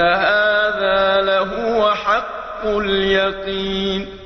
إن هذا لهو حق اليقين إن